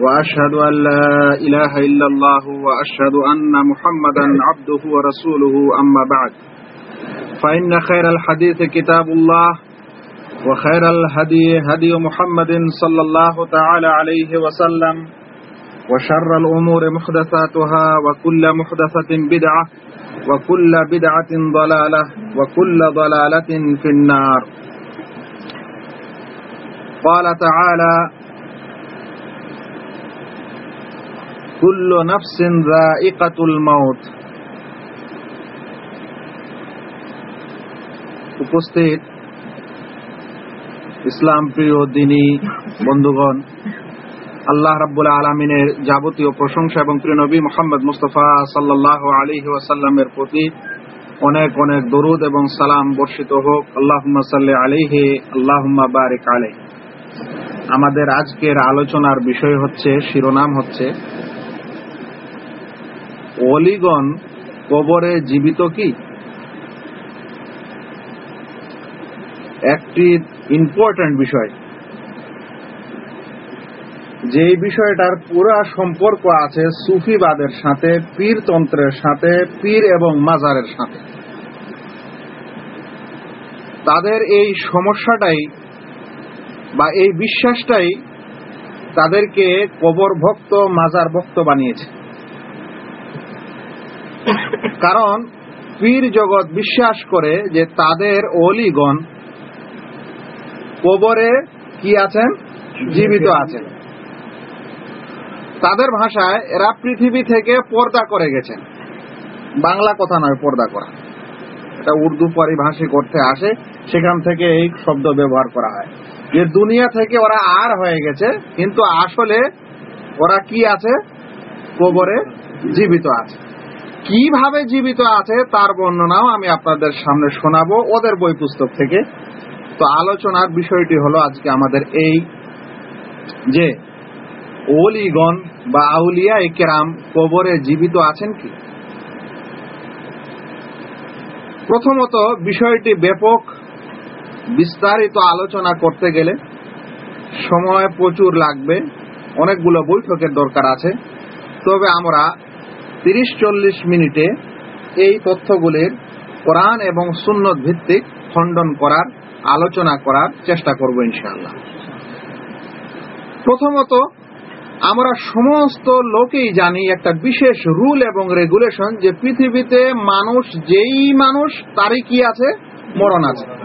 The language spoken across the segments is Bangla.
وأشهد أن لا إله إلا الله وأشهد أن محمدا عبده ورسوله أما بعد. فإن خير الحديث كتاب الله وخير الهدي هدي محمد صلى الله تعالى عليه وسلم وشر الأمور محدثاتها وكل محدثة بدعة وكل بدعة ضلالة وكل ضلالة في النار. قال تعالى কুল্লু নাফসিন যায়িকাতুল মাউত। উপস্থিত ইসলাম প্রিয় দিনী বন্ধুগণ, আল্লাহ রাব্বুল আলমিনের যাবতীয় প্রশংসা এবং প্রিয় নবী মোহাম্মদ মুস্তফা সাল্লাহ আলহি ওয়াসাল্লামের প্রতি অনেক অনেক দরুদ এবং সালাম বর্ষিত হোক। আল্লাহ সাল্লি আলিহে আল্লাহ বারিক আলে আমাদের আজকের আলোচনার বিষয় হচ্ছে, শিরোনাম হচ্ছে অলিগণ কবরে জীবিত কি? একটি ইম্পর্ট্যান্ট বিষয়। যে বিষয়টার পুরা সম্পর্ক আছে সুফিবাদের সাথে, পীরতন্ত্রের সাথে, পীর এবং মাজারের সাথে। তাদের এই সমস্যাটাই বা এই বিশ্বাসটাই তাদেরকে কবর ভক্ত মাজার ভক্ত বানিয়েছে। কারণ পীর জগৎ বিশ্বাস করে যে তাদের অলিগণ কবরে কি আছেন? জীবিত আছেন। তাদের ভাষায় এরা পৃথিবী থেকে পর্দা করে গেছেন। বাংলা কথা নয়, পর্দা করা। এটা উর্দু পরিভাষিক অর্থে আসে, সেখান থেকে এই শব্দ ব্যবহার করা হয়। যে দুনিয়া থেকে ওরা আর হয়ে গেছে, কিন্তু আসলে ওরা কি আছে? কবরে জীবিত আছে। কীভাবে জীবিত আছে তার বর্ণনাও আমি আপনাদের সামনে শোনাবো ওদের বই পুস্তক থেকে। তো আলোচনার বিষয়টি হলো আজকে আমাদের এই যে ওলিগণ বা আউলিয়া কেরাম কবরে জীবিত আছেন কি? প্রথমত বিষয়টি ব্যাপক, বিস্তারিত আলোচনা করতে গেলে সময় প্রচুর লাগবে। অনেকগুলো বৈঠকের দরকার আছে। তবে আমরা তিরিশ চল্লিশ মিনিটে এই তথ্যগুলির কোরআন এবং সুন্নত ভিত্তিক খণ্ডন করার, আলোচনা করার চেষ্টা করব ইনশাআল্লাহ। প্রথমত, আমরা সমস্ত লোকেই জানি একটা বিশেষ রুল এবং রেগুলেশন যে পৃথিবীতে মানুষ যেই মানুষ, তারই কি আছে? মরণ আছে।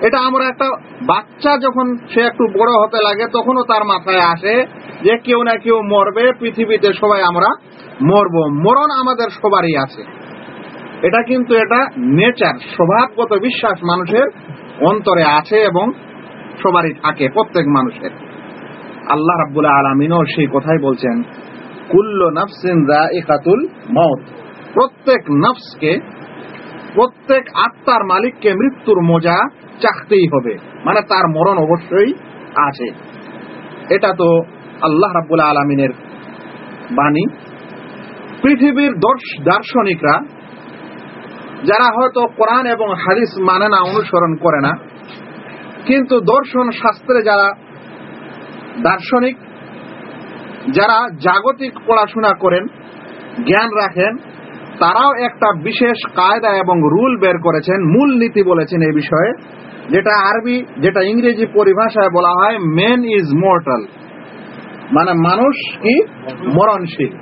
এটা আমরা একটা বাচ্চা যখন সে একটু বড় হতে লাগে, তখনও তার মাথায় আসে যে কেউ না কেউ মরবে, পৃথিবীতে সবাই আমরা মরব। মরণ আমাদের সবারই আছে। এটা কিন্তু এটা নেচার, স্বভাবগত বিশ্বাস মানুষের অন্তরে আছে এবং সবারই থাকে, প্রত্যেক মানুষের। আল্লাহ রাব্বুল আলমিনও সেই কথাই বলছেন, কুল্ল নফসিন একাতুল মত প্রত্যেক নফসকে প্রত্যেক আত্মার মালিককে মৃত্যুর মজা চাকতেই হবে। মানে তার মরণ অবশ্যই আছে। এটা তো আল্লাহ রাব্বুল আলমিনের বাণী। পৃথিবীর দর্শ, দার্শনিকরা, যারা হয়তো কোরআন এবং হাদিস মানে না, অনুসরণ করে না, কিন্তু দর্শন শাস্ত্রে যারা দার্শনিক, যারা জাগতিক পড়াশোনা করেন, জ্ঞান রাখেন তারাও একটা বিশেষ কায়দা এবং রুল বের করেছেন মূল নীতি বলেছেন এই বিষয়ে, যেটা আরবি, যেটা ইংরেজি পরিভাষায় বলা হয় মেন ইজ মর্টাল মানে মানুষ কি? মরণশীল।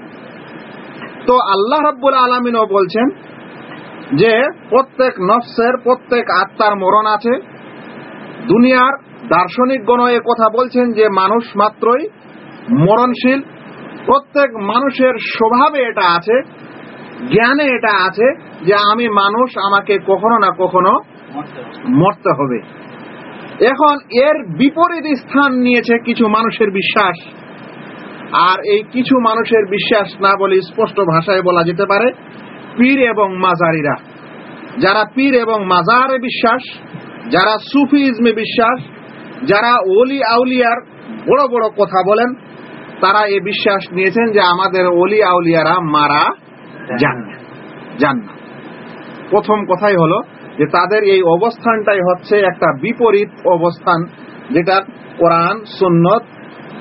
তো আল্লাহ রাব্বুল আলমিনও বলছেন যে, প্রত্যেক নফসের, প্রত্যেক আত্মার মরণ আছে। দুনিয়ার দার্শনিকগণ এ কথা বলছেন যে, মানুষ মাত্রই মরণশীল। প্রত্যেক মানুষের স্বভাবে এটা আছে। জ্ঞানে এটা আছে যে আমি মানুষ আমাকে কখনো না কখনো মরতে হবে। এখন এর বিপরীত স্থান নিয়েছে কিছু মানুষের বিশ্বাস। আর এই কিছু মানুষের বিশ্বাস না বলে স্পষ্ট ভাষায় বলা যেতে পারে পীর এবং মাজারিরা। যারা পীর এবং মাজারে বিশ্বাস যারা সুফি ইজমে বিশ্বাস যারা ওলি আউলিয়ার বড় বড় কথা বলেন তারা এ বিশ্বাস নিয়েছেন যে আমাদের ওলি আউলিয়ারা মারা যান যান প্রথম কথাই হলো যে তাদের এই অবস্থানটাই হচ্ছে একটা বিপরীত অবস্থান যেটা কোরআন, সুন্নত,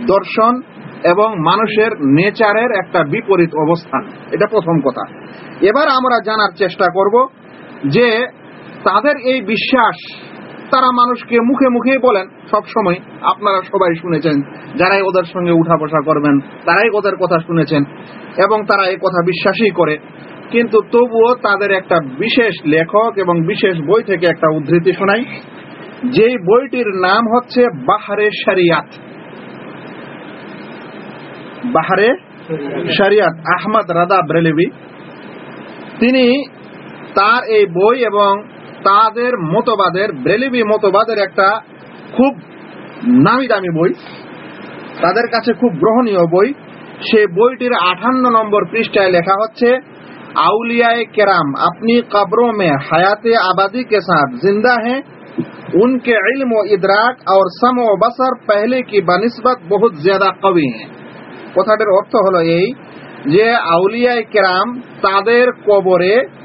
দর্শন এবং মানুষের নেচারের একটা বিপরীত অবস্থান। এটা প্রথম কথা। এবার আমরা জানার চেষ্টা করব যে তাদের এই বিশ্বাস তারা মানুষকে মুখে মুখেই বলেন, সব সময় আপনারা সবাই শুনেছেন, যারাই ওদের সঙ্গে উঠা বসা করবেন, তারাই ওদের কথা শুনেছেন এবং তারা এই কথা বিশ্বাসই করে। কিন্তু তবুও তাদের একটা বিশেষ লেখক এবং বিশেষ বই থেকে একটা উদ্ধৃতি শোনাই, যেই বইটির নাম হচ্ছে বাহারে শরিয়াত। বাহারে শরিয়াত, আহমদ রাদা ব্রেলেবি তিনি তার এই বই এবং তাদের মতবাদের, ব্রেলিবি মতবাদের একটা খুব নামি দামি বই, তাদের কাছে খুব গ্রহণীয় বই। সে বইটির আঠান্ন নম্বর পৃষ্ঠায় লেখা হচ্ছে, আউলিয়ায় কেরাম, আপনি কবরোं মে হায়াতে আবাদি কে সাথ জিন্দা हैं উনকে ইলম ও इदराक আর সম ও বসর পহলে কি बनस्बत बहुत ज्यादा কবি হ্যাঁ। কথাটির অর্থ হলো এই যে, আউলিয়ায় কেরাম তাদের কবরে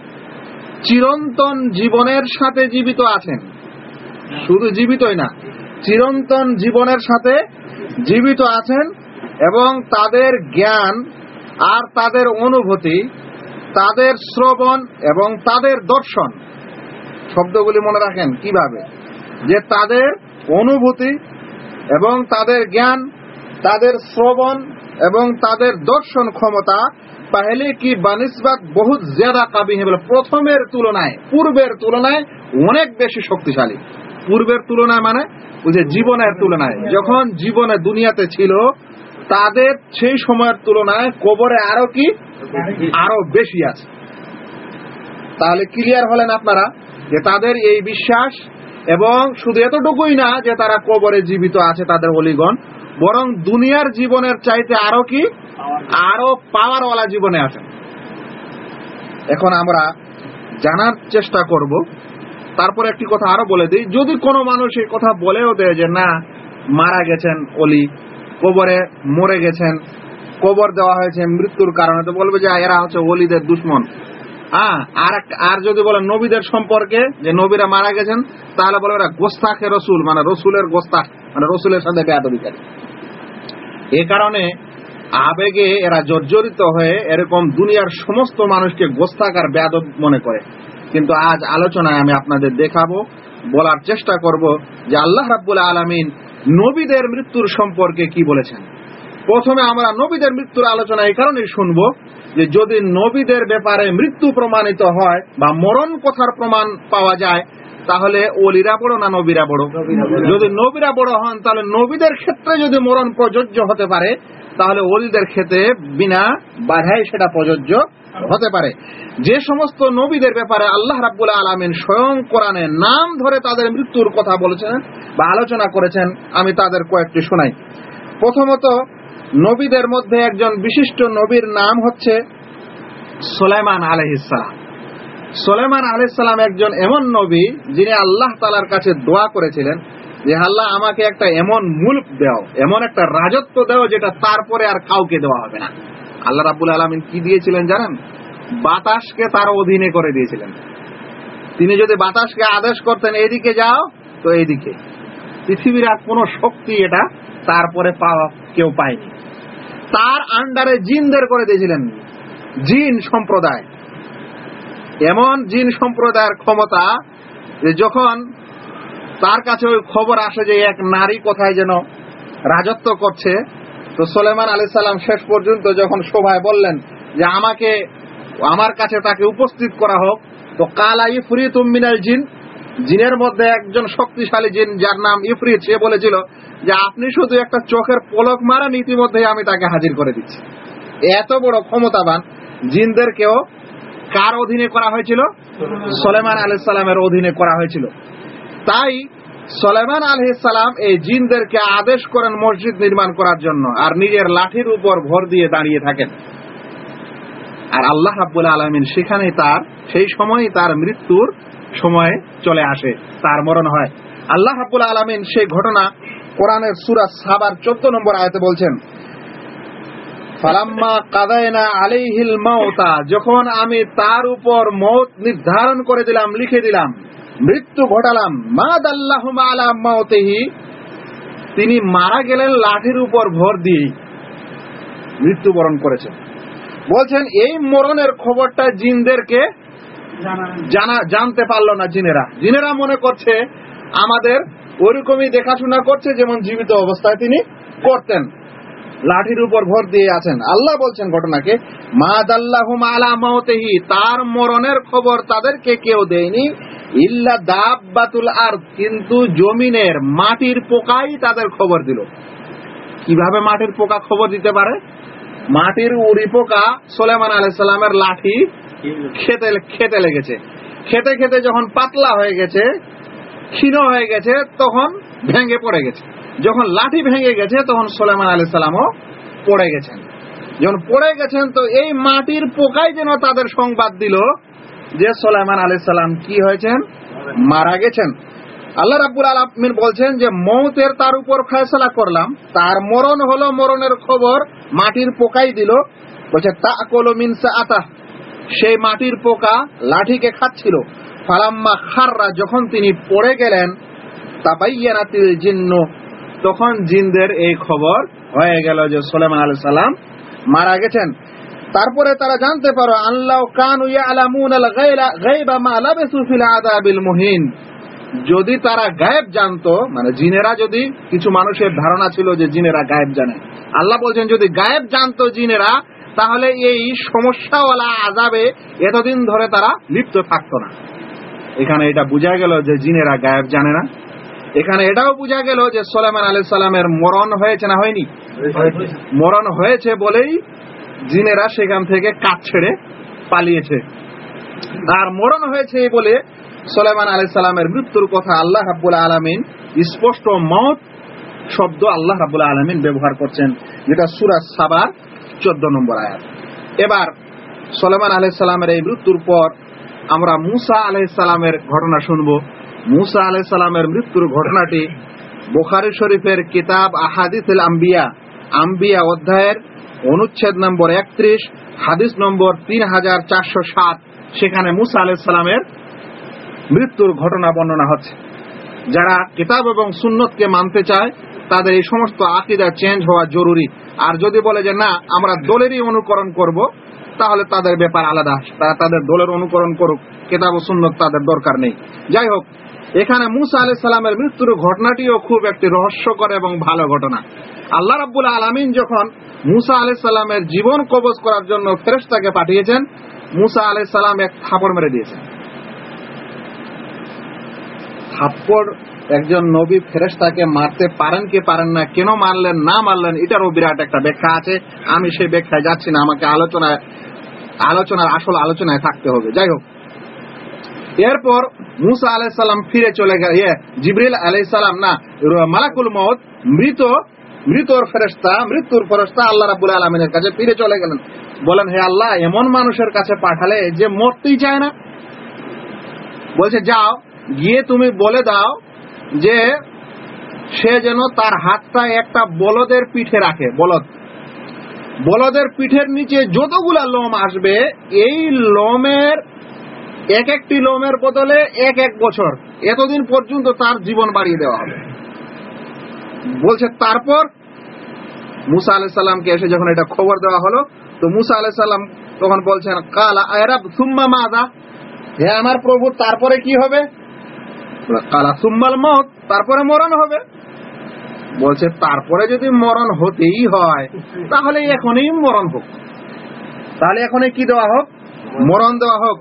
চিরন্তন জীবনের সাথে জীবিত আছেন। শুধু জীবিতই না, চিরন্তন জীবনের সাথে জীবিত আছেন এবং তাদের জ্ঞান আর তাদের অনুভূতি, তাদের শ্রবণ এবং তাদের দর্শন, শব্দগুলি মনে রাখেন কীভাবে? যে তাদের অনুভূতি এবং তাদের জ্ঞান, তাদের শ্রবণ এবং তাদের দর্শন ক্ষমতা পহলে কি বানিসবাত বহুত জ্যাদা কাবি হে বলে প্রথমের তুলনায় পূর্বের তুলনায় অনেক বেশি শক্তিশালী পূর্বের তুলনায় মানে ওই যে জীবনের তুলনায় যখন জীবনে দুনিয়াতে ছিল তাদের সেই সময়ের তুলনায় কবরে আরও কি আরও বেশি আছে তাহলে ক্লিয়ার হলেন আপনারা যে তাদের এই বিশ্বাস এবং শুধু এতটুকুই না যে তারা কবরে জীবিত আছে, তাদের অলিগণ। বরং দুনিয়ার জীবনের চাইতে আরও কি? আরও পাওয়ারওয়ালা জীবনে আছে। এখন আমরা জানার চেষ্টা করব। তারপর একটি কথা আরও বলে দিই। যদি কোনো মানুষ এই কথা বলেও দেয় যে, না, মারা গেছেন অলি, কবরে মরে গেছেন, কবর দেওয়া হয়েছে মৃত্যুর কারণে তো বলবে যে এরা হচ্ছে অলিদের দুশ্মন হ্যাঁ আর আর যদি বলেন নবীদের সম্পর্কে, যে নবীরা মারা গেছেন, তাহলে বলবে এরা গোস্তাখে রসুল মানে রসুলের গোস্তাখ মানে রসুলের সাথে বেয়াদবিকারী এ কারণে আবেগে এরা জর্জরিত হয়ে এরকম দুনিয়ার সমস্ত মানুষকে গোস্তাকার বেয়াদব মনে করে। কিন্তু আজ আলোচনায় আমি আপনাদের দেখাবো, বলার চেষ্টা করব যে আল্লাহ রাব্বুল আলামিন নবীদের মৃত্যুর সম্পর্কে কি বলেছেন। প্রথমে আমরা নবীদের মৃত্যুর আলোচনা এই কারণেই শুনব যে যদি নবীদের ব্যাপারে মৃত্যু প্রমাণিত হয় বা মরণ কথার প্রমাণ পাওয়া যায় তাহলে ওলিরা বড় না নবীরা বড় যদি নবীরা বড় হন, তাহলে নবীদের ক্ষেত্রে যদি মরণ প্রযোজ্য হতে পারে, তাহলে ওলিদের ক্ষেত্রে বিনা বাধাই সেটা প্রযোজ্য হতে পারে। যে সমস্ত নবীদের ব্যাপারে আল্লাহ রাব্বুল আলামিন স্বয়ং কোরআনে নাম ধরে তাদের মৃত্যুর কথা বলেছেন বা আলোচনা করেছেন, আমি তাদের কয়েকটি শোনাই। প্রথমত, নবীদের মধ্যে একজন বিশিষ্ট নবীর নাম হচ্ছে সোলাইমান আলহিসাম সোলেমান আলাইসাল্লাম একজন এমন নবী যিনি আল্লাহ তালার কাছে দোয়া করেছিলেন যে, আল্লাহ, আমাকে একটা এমন মুল্ক দেও, এমন একটা রাজত্ব দেও যেটা তারপরে আর কাউকে দেওয়া হবে না। আল্লাহ রাবুল আলমিন কি দিয়েছিলেন জানেন? বাতাসকে তার অধীনে করে দিয়েছিলেন। তিনি যদি বাতাসকে আদেশ করতেন এইদিকে যাও তো এইদিকে পৃথিবীর আর কোন শক্তি এটা তারপরে পাওয়া কেউ পায়নি। তার আন্ডারে জিনদের করে দিয়েছিলেন। জিন সম্প্রদায়। এমন জিন সম্প্রদায়ের ক্ষমতা যে যখন তার কাছে ওই খবর আসে যে এক নারী কোথায় যেন রাজত্ব করছে, তো সোলেমান আলি সাল্লাম শেষ পর্যন্ত যখন সভায় বললেন যে আমাকে, আমার কাছে তাকে উপস্থিত করা হোক, তো কালা ইফরিত মিনাল জিন, জিনের মধ্যে একজন শক্তিশালী জিন যার নাম ইফরিত, সে বলেছিল যে আপনি শুধু একটা চোখের পলক মারেন ইতিমধ্যে আমি তাকে হাজির করে দিচ্ছি। এত বড় ক্ষমতাবান জিনদেরকেও কার অধীনে করা হয়েছিল? সোলেমান আলাইসাল্লামের অধীনে করা হয়েছিল। তাই সোলেমান আলহিসাম এই জিনদেরকে আদেশ করেন মসজিদ নির্মাণ করার জন্য আর নিজের লাঠির উপর ভর দিয়ে দাঁড়িয়ে থাকেন। আর আল্লাহ রাব্বুল আলমিন সেখানে তার, সেই সময় তার মৃত্যুর সময় চলে আসে, তার মরণ হয়। আল্লাহ রাব্বুল আলমিন সেই ঘটনা কোরআনের সুরা সাবার চোদ্দ নম্বর আয়তে বলছেন ফালাম্মা কাদায়না যখন আমি তার উপর মৌত নির্ধারণ করে দিলাম, লিখে দিলাম, মৃত্যু ঘটালাম, মা দাল্লাহুম আলা তিনি মারা গেলেন লাঠির উপর ভর দিয়ে মৃত্যুবরণ করেছেন। বলছেন, এই মরণের খবরটা জিনদেরকে জানা, জানতে পারল না জিনেরা। জিনেরা মনে করছে, আমাদের ওরকমই দেখাশোনা করছে, যেমন জীবিত অবস্থায় তিনি করতেন। লাঠির উপর ভর দিয়ে আছেন। আল্লাহ বলছেন ঘটনাকে মা দাল্লাহুম আলা মাউতিহি তার মরণের খবর তাদেরকে কেউ দেয়নি। ইল্লা দাব্বাতুল আর কিন্তু জমিনের মাটির পোকাই তাদের খবর দিল। কীভাবে মাটির পোকা খবর দিতে পারে? মাটির উড়ি পোকা সোলেমান আলাইসাল্লামের লাঠি খেতে খেতে লেগেছে। খেতে খেতে যখন পাতলা হয়ে গেছে, ক্ষীণ হয়ে গেছে, তখন ভেঙে পড়ে গেছে। যখন লাঠি ভেঙে গেছে, তখন সোলেমান আলী সালামও পড়ে গেছেন। যখন পড়ে গেছেন, তো এই মাটির পোকাই যেন তাদের সংবাদ দিল যে সোলাইমান আলী সালাম কি হয়েছেন? মারা গেছেন। আল্লাহ রাব্বুল আলমিন বলছেন যে, মৌতের তার উপর ফয়সলা করলাম। তার মরণ হলো, মরণের খবর মাটির পোকাই দিল। বলছে তা কলো মিনসা আতা সেই মাটির পোকা লাঠিকে খাচ্ছিল। ফালাম্মা খাররা, যখন তিনি পড়ে গেলেন, তাবাইয়ানাতিল জিন্ন তখন জিনদের এই খবর হয়ে গেল যে সোলেমান আলী সাল্লাম মারা গেছেন। তারপরে তারা জানতে পারো আল্লাহ কান মুহিন। যদি তারা গায়েব জানতো মানে জিনেরা যদি, কিছু মানুষের ধারণা ছিল যে জিনেরা গায়েব জানে। আল্লাহ বলছেন, যদি গায়েব জানতো জিনেরা, তাহলে এই সমস্যাওয়ালা আজাবে এতদিন ধরে তারা লিপ্ত থাকতো না। এখানে এটা বোঝা গেল যে জিনেরা গায়েব জানে না। এখানে এটাও বোঝা গেল যে সোলেমান আলী সালামের মরণ হয়েছে না হয়নি? মরণ হয়েছে বলেই জিনেরা সেখান থেকে কাজ ছেড়ে পালিয়েছে। আর মরণ হয়েছে বলে সোলেমান আলী সালামের মৃত্যুর কথা আল্লাহ রাবুল আলমিন, স্পষ্ট মত শব্দ আল্লাহ রাবুল আলমিন ব্যবহার করছেন, যেটা সুরাজ সাবার চোদ্দ নম্বর আয়াত। এবার সোলেমান আলহ সালামের এই মৃত্যুর পর আমরা মুসা আলহ সালামের ঘটনা শুনব। মুসা আলহ সালামের মৃত্যুর ঘটনাটি বোখারি শরীফের কিতাব আহাদিস আম্বিয়া আম্বিয়া অধ্যায়ের অনুচ্ছেদ নম্বর একত্রিশ, হাদিস নম্বর তিন হাজার চারশো সাত। সেখানে মুসা আলহ সালামের মৃত্যুর ঘটনা বর্ণনা হচ্ছে। যারা কিতাব এবং সুন্নতকে মানতে চায়, তাদের এই সমস্ত আকিদা চেঞ্জ হওয়া জরুরি। আর যদি বলে যে, না, আমরা দলেরই অনুকরণ করব, তাহলে তাদের ব্যাপার আলাদা। তারা তাদের দলের অনুকরণ করুক, কেতাব ও সুন্নত তাদের দরকার নেই। যাই হোক এখানে মুসা আলি সাল্লামের মৃত্যুর ঘটনাটিও খুব একটি রহস্যকর এবং ভালো ঘটনা। আল্লাহ রাব্বুল আলমিন যখন মুসা আলি সাল্লামের জীবন কবজ করার জন্য ফেরেশতাকে পাঠিয়েছেন, মুসা আলি সাল্লাম এক থাপড় মেরে দিয়েছেন। থাপ্পড় একজন নবী ফেরেশতাকে মারতে পারেন কি পারেন না, কেন মারলেন, না মারলেন, এটারও বিরাট একটা ব্যাখ্যা আছে। আমি সেই ব্যাখ্যায় যাচ্ছি না, আমাকে আলোচনায়, আলোচনার আসল আলোচনায় থাকতে হবে। যাই হোক এরপর মুসা আলাইসাল্লাম ফিরে চলে গেল। ইয়ে জিবরিল আলাইসাল্লাম না মালাকুল মত মৃত, মৃতর ফেরেস্তা মৃত্যুর ফেরেস্তা আল্লাহ রাবুল আলমিনের কাছে ফিরে চলে গেলেন। বলেন, হে আল্লাহ, এমন মানুষের কাছে পাঠালে যে মরতেই চায় না? বলছে, যাও, গিয়ে তুমি বলে দাও যে সে যেন তার হাতটা একটা বলদের পিঠে রাখে, বলদ। বলদের পিঠের নিচে যতগুলা লোম আসবে, এই লোমের এক একটি লোমের বদলে এক এক বছর এতদিন পর্যন্ত তার জীবন বাড়িয়ে দেওয়া হবে। বলছে, তারপর মুসা আলাই সাল্লামকে এসে যখন এটা খবর দেওয়া হলো, তো মুসা আলাই সাল্লাম তখন বলছেন, কালা আয়রাব সুম্মা মাদা? হে আমার প্রভু, তারপরে কি হবে? কালা সুম্মাল মত, তারপরে মরণ হবে। বলছে, তারপরে যদি মরণ হতেই হয়, তাহলে এখনই মরণ হোক। তাহলে এখনই কি দেওয়া হোক? মরণ দেওয়া হোক।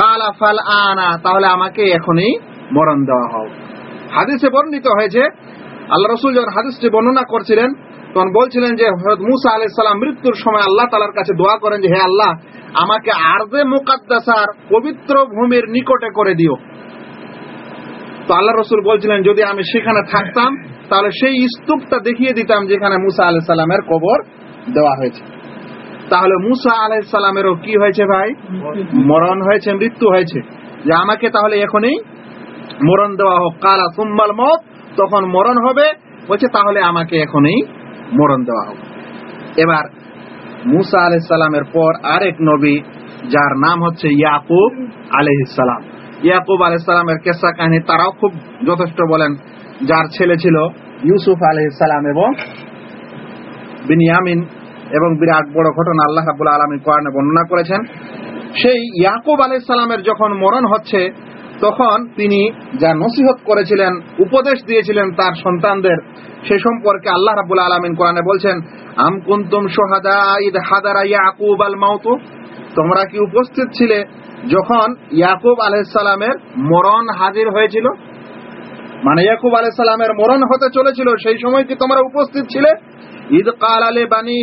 কালা ফাল আনা, তাহলে আমাকে এখনই মরণ দেওয়া হোক হাদিসে বর্ণিত হয়েছে, আল্লাহ রসুল যখন হাদিসটি বর্ণনা করছিলেন, তখন বলছিলেন যে হরত মুসা আলাই সাল্লাম মৃত্যুর সময় আল্লাহ তালার কাছে দোয়া করেন যে, হে আল্লাহ, আমাকে আর্দে মুকাদ্দাসার পবিত্র ভূমির নিকটে করে দিও। তো আল্লাহ রসুল বলছিলেন, যদি আমি সেখানে থাকতাম, তাহলে সেই স্তূপটা দেখিয়ে দিতাম যেখানে মুসা আলাহ সাল্লামের কবর দেওয়া হয়েছে। তাহলে মুসা আলাহ সাল্লামেরও কি হয়েছে ভাই? মরণ হয়েছে, মৃত্যু হয়েছে। যে আমাকে তাহলে এখনই মরণ দেওয়া হোক। কালা সুম্মাল মত তখন মরণ হবে। বলছে, তাহলে আমাকে এখনই মরণ দেওয়া হোক। এবার মুসা আলাইহিস সালামের পর আরেক নবী, যার নাম হচ্ছে ইয়াকুব আলাইহিস সালাম। ইয়াকুব আলাইহিস সালামের কেসা কাহিনী তারাও খুব যথেষ্ট বলেন। যার ছেলে ছিল ইউসুফ আলাইহিস সালাম এবং বিনিয়ামিন এবং বিরাট বড় ঘটনা আল্লাহ রাব্বুল আলামিন কোরআনে বর্ণনা করেছেন। সেই ইয়াকুব সালামের যখন মরণ হচ্ছে, তখন তিনি যা নসিহত করেছিলেন, উপদেশ দিয়েছিলেন তার সন্তানদের, সে সম্পর্কে আল্লাহ রাব্বুল আলামিন কোরআনে বলছেন, আম কুনতুম শুহাদা ইদ হাদারা ইয়াকুব আল মাউত? তোমরা কি উপস্থিত ছিলে যখন ইয়াকুব আলাইহিস সালামের মরণ হাজির হয়েছিল? মানে ইয়াকুব আলাইহিস সালামের মরণ হতে চলেছিল, সেই সময় কি তোমরা উপস্থিত ছিলে? ঈদ কাল আলে বানি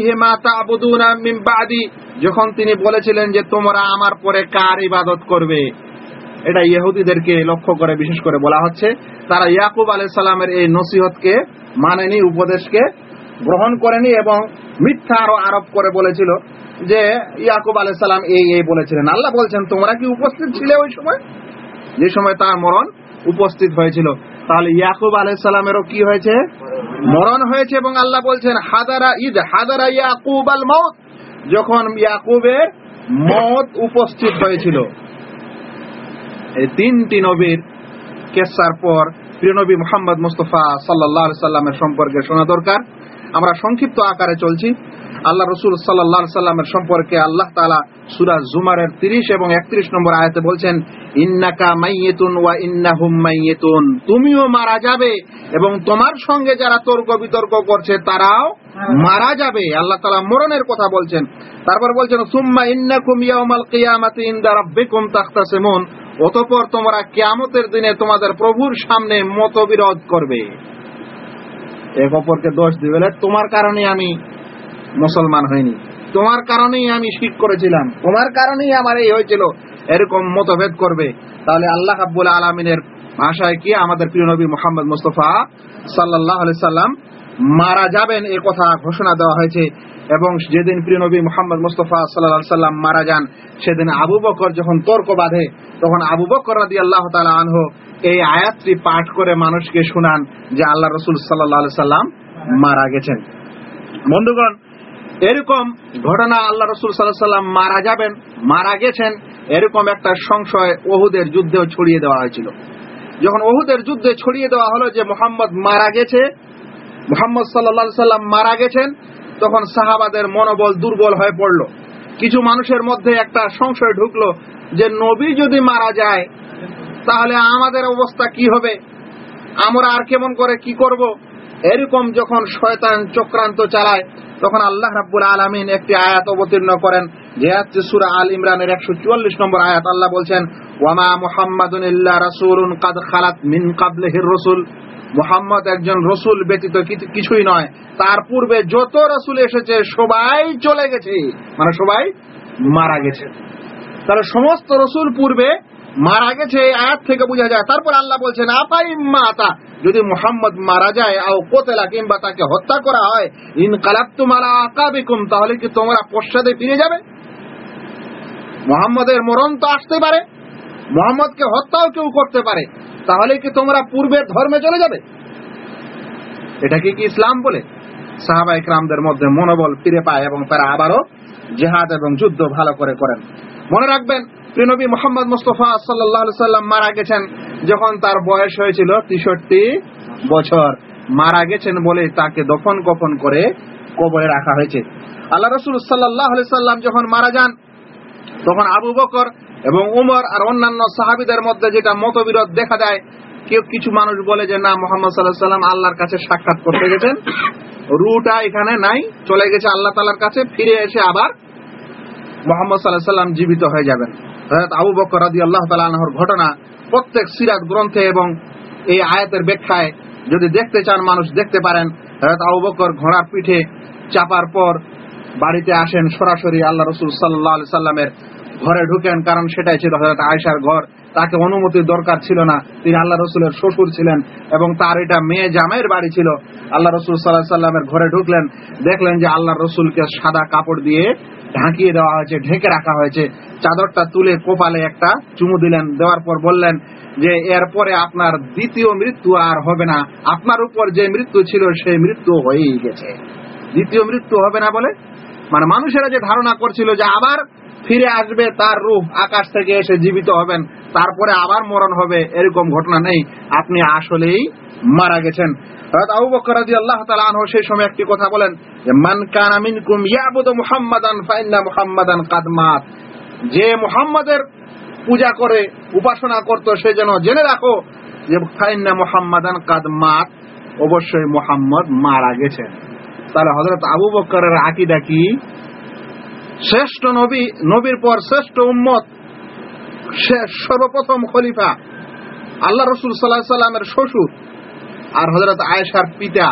তাবুদুনা মিন বাদি, যখন তিনি বলেছিলেন যে তোমরা আমার পরে কার ইবাদত করবে? এটা ইহুদিদেরকে লক্ষ্য করে, বিশেষ করে বলা হচ্ছে, তারা ইয়াকুব আলাইহিস সালামের এই নসিহতকে মানেনি, উপদেশকে গ্রহণ করেনি এবং মিথ্যা আরও আরোপ করে বলেছিল যে ইয়াকুব আলাইহিস সালাম এই এই বলেছিলেন। আল্লাহ বলছেন, তোমরা কি উপস্থিত ছিলে ওই সময়? যে সময় তার মরণ উপস্থিত হয়েছিল। তাহলে ইয়াকুব আলাইহিস সালামেরও কি হয়েছে? মরণ হয়েছে এবং আল্লাহ বলছেন, হাদারা ঈদ, হাদারা ইয়াকুব আল মউত। যখন ইয়াকুবের মত উপস্থিত হয়েছিল। এই তিনটি নবীর কেসার পর প্রিয় নবী মোহাম্মদ মুস্তফা সাল্লাহ সাল্লামের সম্পর্কে শোনা দরকার। আমরা সংক্ষিপ্ত আকারে চলছি। আল্লাহ রসুল সাল্লাহ সাল্লামের সম্পর্কে আল্লাহ তালা সুরা জুমারের তিরিশ এবং একত্রিশ নম্বর আয়াতে বলছেন, ইন্নাকা মাইয়েতুন ওয়া ইন্নাহুম মাইয়েতুন। তুমিও মারা যাবে এবং তোমার সঙ্গে যারা তর্ক বিতর্ক করছে তারাও মারা যাবে। আল্লাহ তালা মরণের কথা বলছেন। তারপর বলছেন, সুম্মা ইন্নাকুম ইয়াউমাল কিয়ামাতি ইনদা রাব্বিকুম তাখতাসিমুন। অতঃপর তোমরা কিয়ামতের দিনে তোমাদের প্রভুর সামনে মতবিরোধ করবে। এক অপরকে দোষ দিবে তোমার কারণে আমি মুসলমান হয়নি। তোমার কারণেই আমি শিখ করেছিলাম। তোমার কারণেই আমার এই হয়েছিল। এরকম মতভেদ করবে। তাহলে আল্লাহ আব্বুল আলমিনের ভাষায় কি আমাদের প্রিয় নবী মোহাম্মদ মুস্তফা সাল্লাহ সাল্লাম মারা যাবেন এ কথা ঘোষণা দেওয়া হয়েছে। এবং যেদিন প্রিয় নবী মোহাম্মদ মুস্তফা সাল্লাহ সাল্লাম মারা যান, সেদিন আবু বকর যখন তর্ক বাঁধে, তখন আবু বকর রাদি আল্লাহ তালা আনহ এই আয়াতটি পাঠ করে মানুষকে শুনান যে আল্লাহ রসুল সাল্লাহ সাল্লাম মারা গেছেন। বন্ধুগণ এরকম ঘটনা আল্লাহ রসুল সাল্লাম মারা যাবেন, মারা গেছেন, এরকম একটা সংশয় ওহুদের যুদ্ধেও ছড়িয়ে দেওয়া হয়েছিল। যখন ওহুদের যুদ্ধে ছড়িয়ে দেওয়া হলো যে মোহাম্মদ মারা গেছে, মোহাম্মদ সাল্লা সাল্লাম মারা গেছেন, তখন সাহাবাদের মনোবল দুর্বল হয়ে পড়ল। কিছু মানুষের মধ্যে একটা সংশয় ঢুকলো যে নবী যদি মারা যায়, তাহলে আমাদের অবস্থা কি হবে? আমরা আর কেমন করে কি করব? এরকম যখন শয়তান চক্রান্ত চালায় তখন আল্লাহ রাব্বুল আলামিন একটি আয়াত অবতীর্ণ করেন যে সূরা আল ইমরানের 144 নম্বর আয়াত আল্লাহ বলছেন, ওয়ামা মুহাম্মাদুন ইল্লা কাদ খালাত মিন কাবলিহির রাসূল। মুহাম্মদ একজন রসুল ব্যতীত কিছু- কিছুই নয়। তার পূর্বে যত রসুল এসেছে, সবাই চলে গেছে। মানে সবাই মারা গেছে। তাহলে সমস্ত রসুল পূর্বে মারা গেছে আয়াত থেকে বোঝা যায়। তারপর আল্লাহ বলছেন আপাই মাতা? যদি মুহাম্মদ মারা যায়, আও কোতেলা কিংবা তাকে হত্যা করা হয়, ইন কালাক্তু মালা আকাবিকুম তাহলে কি তোমরা পশ্চাদে ফিরে যাবে? মোহাম্মদের মরণ তো আসতে পারে, মোহাম্মদকে হত্যাও কেউ করতে পারে, তাহলে কি তোমরা পূর্বের ধর্মে চলে যাবে? এটা কি কি ইসলাম বলে? সাহাবা ইকরামদের মধ্যে মনোবল ফিরে পায় এবং তারা আবারও জেহাদ এবং যুদ্ধ ভালো করে করেন। মনে রাখবেন প্রিনবী মোহাম্মদ মুস্তফা সাল্লাহ সাল্লাম মারা গেছেন যখন তার বয়স হয়েছিল তেষট্টি বছর। মারা গেছেন বলে তাকে দফন কফন করে কবরে রাখা হয়েছে। আল্লাহ রসুল সাল্লাহ সাল্লাম যখন মারা যান, তখন আবু বকর এবং উমর আর অন্যান্য সাহাবিদের মধ্যে যেটা মতবিরোধ দেখা দেয়, কেউ কিছু মানুষ বলে যে, না, মোহাম্মদ সাল্লাহ সাল্লাম আল্লাহর কাছে সাক্ষাৎ করতে গেছেন। রুটা এখানে নাই, চলে গেছে আল্লাহ তালার কাছে, ফিরে এসে আবার মোহাম্মদ সাল্লাহ সাল্লাম জীবিত হয়ে যাবেন। আবু বকর রাদি আল্লাহ তালাহর ঘটনা প্রত্যেক সিরাত গ্রন্থে এবং এই আয়াতের ব্যাখ্যায় যদি দেখতে চান, মানুষ দেখতে পারেন। হযরত আবু বকর ঘোড়ার পিঠে চাপার পর বাড়িতে আসেন সরাসরি আল্লাহ রসুল সাল্লাহ সাল্লামের ঘরে ঢুকেন, কারণ সেটাই ছিল হযরত আয়েশার ঘর। তাকে অনুমতির দরকার ছিল না। তিনি আল্লাহ রসুলের শ্বশুর ছিলেন এবং তার এটা মেয়ে জামাইয়ের বাড়ি ছিল। আল্লাহ রসুল সাল্লাহ সাল্লামের ঘরে ঢুকলেন, দেখলেন যে আল্লাহ রসুলকে সাদা কাপড় দিয়ে ঢাকিয়ে দেওয়া হয়েছে, ঢেকে রাখা হয়েছে। চাদরটা তুলে কোপালে একটা চুমু দিলেন, দেওয়ার পর বললেন যে, এরপরে আপনার দ্বিতীয় মৃত্যু আর হবে না। আপনার উপর যে মৃত্যু ছিল, সেই মৃত্যু হয়েই গেছে। দ্বিতীয় মৃত্যু হবে না বলে? মানে মানুষেরা যে ধারণা করছিল যে, আবার ফিরে আসবে, তার রূপ আকাশ থেকে এসে জীবিত হবেন, তারপরে আবার মরণ হবে, এরকম ঘটনা নেই। আপনি আসলেই মারা গেছেন। আবু বকর রাদিয়াল্লাহু তাআলা আনহু সেই সময় একটি কথা বলেন যে, মান কানা মিনকুম ইয়াবুদু মুহাম্মাদান ফাইন্না মুহাম্মাদান যে মুহাম্মাদের পূজা করে, উপাসনা করত, সে যেন জেনে রাখো যে, ফাইন্না মুহাম্মাদান কাদ মাত। অবশ্যই মুহাম্মদ মারা গেছেন। তাহলে হযরত আবু বকরের আকীদা কি? শ্রেষ্ঠ নবী, নবীর পর শ্রেষ্ঠ উম্মত সর্বপ্রথম খলিফা, আল্লাহ রসুল সাল্লাহ সাল্লামের শ্বশুর, আর হজরত আয়েশার পিতা।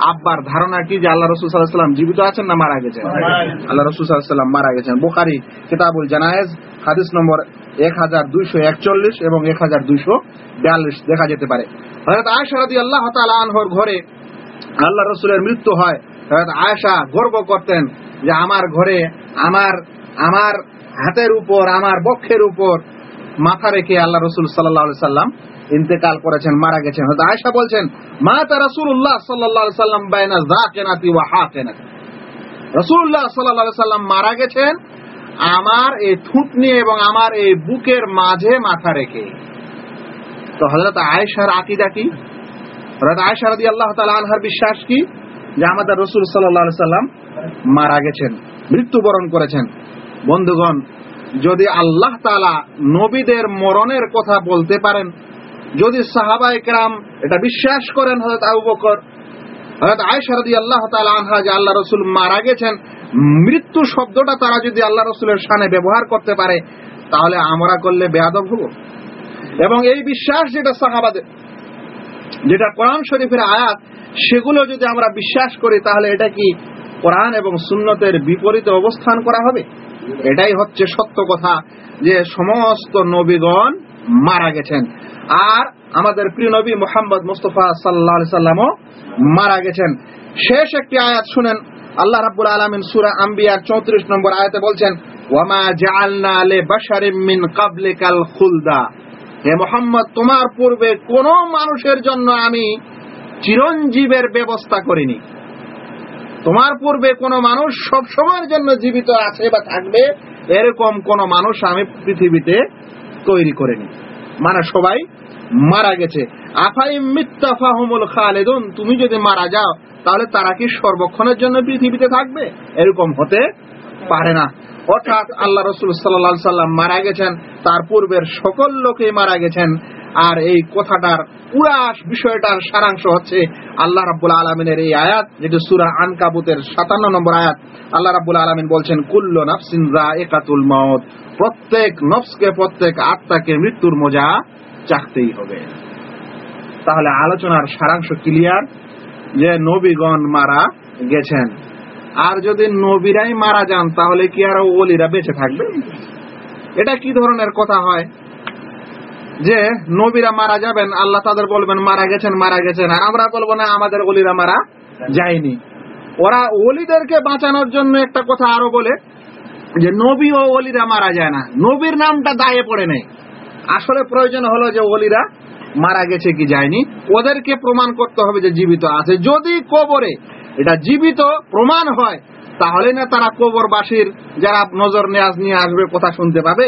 আব্বার ধারণা কি যে আল্লাহ রসুল সাল্লাম জীবিত আছেন না মারা গেছেন? আল্লাহ রসুল সাল্লাম মারা গেছেন। বুখারি কিতাবুল জানায়েজ হাদিস নম্বর এক হাজার দুইশো একচল্লিশ এবং এক হাজার দুইশো বিয়াল্লিশ। দেখা যেতে পারে। হজরত আয়েশা রাদি আল্লাহ আনহর ঘরে আল্লাহ রসুলের মৃত্যু হয়। হযরত আয়েশা গর্ব করতেন যে আমার ঘরে আমার আমার হাতের উপর আমার বক্ষের উপর মাথা রেখে আল্লাহ রসুল সাল্লাহ সাল্লাম ইন্তেকাল করেছেন, মারা গেছেন। হয়তো আয়েশা বলছেন, মা তা রসুল্লাহ সাল্লাহ সাল্লাম বাইনা জা কেনাতি ওয়া হা কেনাতি রসুল্লাহ সাল্লাহ সাল্লাম মারা গেছেন আমার এই থুতনি এবং আমার এই বুকের মাঝে মাথা রেখে। তো হজরত আয়েশার আকিদা কি? হযরত আয়েশা রাদিয়াল্লাহু তাআলা আনহার বিশ্বাস কি? যে আমাদের রাসূল আলাইহি সাল্লাম মারা গেছেন, মৃত্যুবরণ করেছেন। বন্ধুগণ, যদি আল্লাহ তাআলা নবীদের মরণের কথা বলতে পারেন যদি সাহাবায়ে কেরাম এটা বিশ্বাস করেন হযরত আবু বকর, হযরত আয়েশা রাদিয়াল্লাহু তাআলা আনহা যে আল্লাহ রাসূল মারা গেছেন, মৃত্যু শব্দটা তারা যদি আল্লাহ রাসূলের শানে ব্যবহার করতে পারে, তাহলে আমরা করলে বেয়াদব হব। এবং এই বিশ্বাস যেটা সাহাবাদের, যেটা কোরআন শরীফের আয়াত, সেগুলো যদি আমরা বিশ্বাস করি, তাহলে এটা কি কোরআন এবং সুন্নতের বিপরীতে অবস্থান করা হবে? এটাই হচ্ছে সত্য কথা যে সমস্ত নবীগণ মারা গেছেন। আর আমাদের প্রিয় নবী মোহাম্মদ মুস্তফা সাল্লাহ সাল্লামও মারা গেছেন। শেষ একটি আয়াত শুনেন, আল্লাহ রাব্বুল আলামিন সূরা আম্বিয়ার 34 নম্বর আয়াতে বলছেন, ওয়ামা জাআলনা বাশারিম মিন খুলদা। হে মোহাম্মদ, তোমার পূর্বে কোন মানুষের জন্য আমি চিরঞ্জীবের ব্যবস্থা করিনি। তোমার পূর্বে কোন মানুষ সব সময়ের জন্য জীবিত আছে বা থাকবে, এরকম কোন মানুষ আমি পৃথিবীতে তৈরি করিনি। মানে সবাই মারা গেছে। আফাই মিত্তাফাহুমুল খালেদুন, তুমি যদি মারা যাও, তাহলে তারা কি সর্বক্ষণের জন্য পৃথিবীতে থাকবে? এরকম হতে পারে না। অর্থাৎ আল্লাহ রসুল সাল্লাহ সাল্লাম মারা গেছেন, তার পূর্বের সকল লোকেই মারা গেছেন, আর এই কথাটার পুরা বিষয়টার সারাংশ হচ্ছে আল্লাহ রাব্বুল আলমিনের এই আয়াত, যেটি সুরা আনকাবুতের সাতান্ন নম্বর আয়াত। আল্লাহ রাব্বুল আলমিন বলছেন, কুল্ল নাফসিন একাতুল মত প্রত্যেক নফসকে প্রত্যেক আত্মাকে মৃত্যুর মজা চাকতেই হবে। তাহলে আলোচনার সারাংশ ক্লিয়ার যে নবীগণ মারা গেছেন। আর যদি নবীরাই মারা যান, তাহলে কি আর ওলিরা বেঁচে থাকবে? এটা কি ধরনের কথা হয়? যে নবীরা মারা যাবেন, আল্লাহ তাদের বলবেন, মারা গেছেন মারা গেছেন। আর আমরা বলব, না, আমাদের অলিরা মারা যায়নি। ওরা অলিদেরকে বাঁচানোর জন্য একটা কথা আরও বলে, যে নবী ও অলিরা মারা যায় না। নবীর নামটা দায়ে পড়ে নেই। আসলে প্রয়োজন হলো যে ওলিরা মারা গেছে কি যায়নি। ওদেরকে প্রমাণ করতে হবে যে জীবিত আছে। যদি কবরে এটা জীবিত প্রমাণ হয়, তাহলে না তারা কবরবাসীর যারা নজর নেয়াজ নিয়ে আসবে, কথা শুনতে পাবে,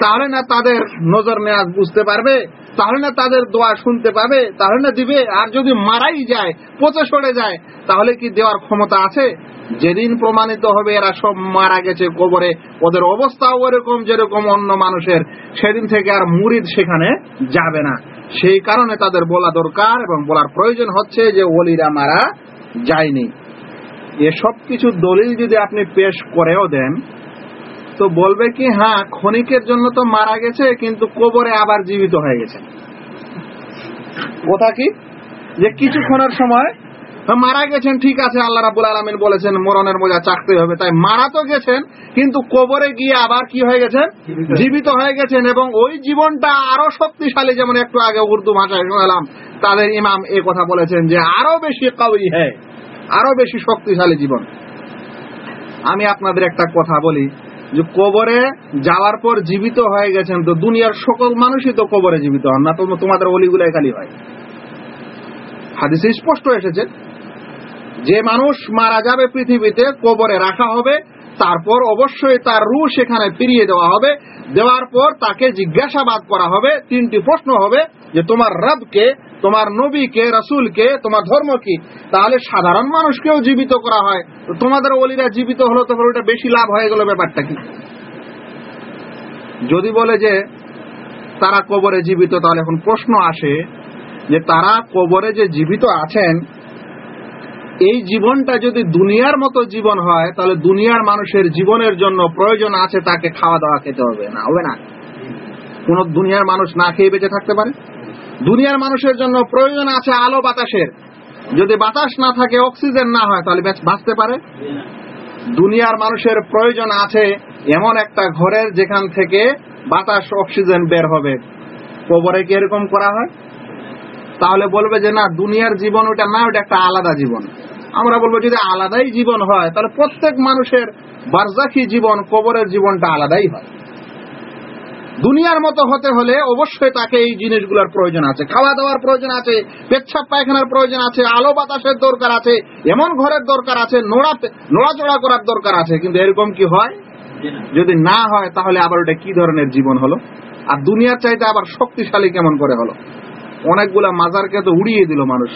তাহলে না তাদের নজর নেয়াজ বুঝতে পারবে তাহলে না তাদের দোয়া শুনতে পাবে, তাহলে না দিবে। আর যদি মারাই যায়, পচে সরে যায়, তাহলে কি দেওয়ার ক্ষমতা আছে? যেদিন প্রমাণিত হবে এরা সব মারা গেছে কবরে, ওদের অবস্থাও ওরকম যেরকম অন্য মানুষের, সেদিন থেকে আর মুরিদ সেখানে যাবে না। সেই কারণে তাদের বলা দরকার এবং বলার প্রয়োজন হচ্ছে যে ওলিরা মারা যায়নি। এসব কিছু দলিল যদি আপনি পেশ করেও দেন তো বলবে কি হ্যাঁ ক্ষণিকের জন্য তো মারা গেছে কিন্তু কবরে আবার জীবিত হয়ে গেছে। কথা কি? যে কিছুক্ষণের সময় মারা গেছেন ঠিক আছে আল্লাহ রাবুল আলমিন বলেছেন মরণের মজা চাকতে হবে। তাই মারা তো গেছেন কিন্তু কবরে গিয়ে আবার কি হয়ে গেছেন? জীবিত। জীবিত হয়ে গেছেন এবং ওই জীবনটা আরও শক্তিশালী যেমন একটু আগে উর্দু ভাষায় শোনালাম তাদের ইমাম এ কথা বলেছেন যে আরও বেশি কাউই হ্যাঁ আরও বেশি শক্তিশালী জীবন। আমি আপনাদের একটা কথা বলি যে কবরে যাওয়ার পর জীবিত হয়ে গেছেন তো দুনিয়ার সকল মানুষই তো কবরে জীবিত হন না তো তোমাদের অলিগুলাই খালি হয়। হাদিসে স্পষ্ট এসেছে, যে মানুষ মারা যাবে পৃথিবীতে কবরে রাখা হবে তারপর অবশ্যই তার রু সেখানে ফিরিয়ে দেওয়া হবে। দেওয়ার পর তাকে জিজ্ঞাসাবাদ করা হবে। তিনটি প্রশ্ন হবে যে, তোমার রবকে, তোমার নবীকে, রাসূলকে, তোমার ধর্ম কি তাহলে সাধারণ মানুষকেও জীবিত করা হয়। তো তোমাদের অলিরা জীবিত হলো তো ওটা বেশি লাভ হয়ে গেল ব্যাপারটা কি? যদি বলে যে, তারা কবরে জীবিত তাহলে এখন প্রশ্ন আসে যে, তারা কবরে যে জীবিত আছেন এই জীবনটা যদি দুনিয়ার মতো জীবন হয়, তাহলে দুনিয়ার মানুষের জীবনের জন্য প্রয়োজন আছে তাকে খাওয়া দাওয়া খেতে হবে না হবে না। কোন দুনিয়ার মানুষ না খেয়ে বেঁচে থাকতে পারে? দুনিয়ার মানুষের জন্য প্রয়োজন আছে আলো বাতাসের। যদি বাতাস না থাকে, অক্সিজেন না হয়, তাহলে বাঁচতে পারে? দুনিয়ার মানুষের প্রয়োজন আছে এমন একটা ঘরের যেখান থেকে বাতাস, অক্সিজেন বের হবে। কবরে কি এরকম করা হয়? তাহলে বলবে যে, না, দুনিয়ার জীবন ওটা না, ওটা একটা আলাদা জীবন। আমরা বলব যদি আলাদাই জীবন হয়, তাহলে প্রত্যেক মানুষের বারজাকি জীবন, কবরের জীবনটা আলাদাই হয়। দুনিয়ার মতো হতে হলে অবশ্যই তাকে এই জিনিসগুলোর প্রয়োজন আছে। খাওয়া দাওয়ার প্রয়োজন আছে, পেচ্ছাপ পায়খানার প্রয়োজন আছে, আলো বাতাসের দরকার আছে, এমন ঘরের দরকার আছে, নোড়া, নোড়াচড়া করার দরকার আছে, কিন্তু এরকম কি হয়? যদি না হয়, তাহলে আবার ওটা কি ধরনের জীবন হলো? আর দুনিয়ার চাইতে আবার শক্তিশালী কেমন করে হলো? অনেকগুলা মাজারকে তো উড়িয়ে দিল মানুষ।